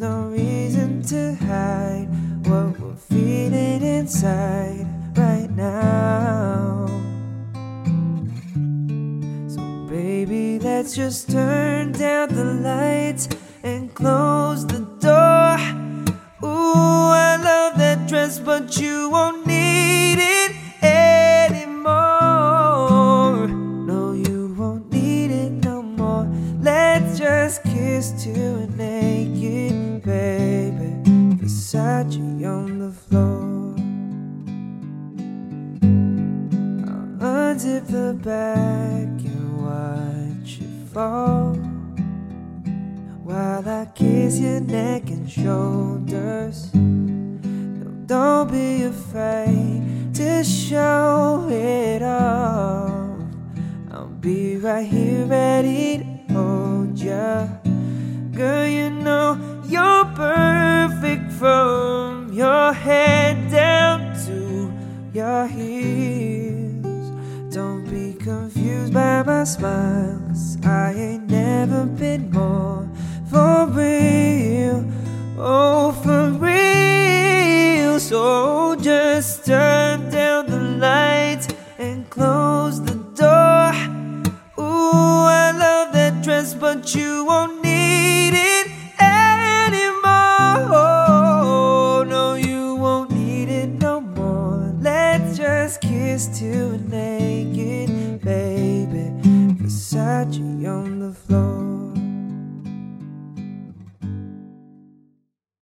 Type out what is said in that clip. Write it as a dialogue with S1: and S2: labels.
S1: No reason to hide what we're feeling inside right now. So, baby, let's just turn down the lights and close the door. Ooh, I love that dress, but you won't need it kiss till we're naked, baby. Beside you on the floor. I'll unzip the back and watch it fall. While I kiss your neck and shoulders. No, don't be afraid to show it off. I'll be right here ready to hold ya. Head down to your heels. Don't be confused by my smile, I ain't never been more for real. Oh, for real. So just turn down the lights and close the door. Ooh, I love that dress, but you won't naked, baby. You on the floor.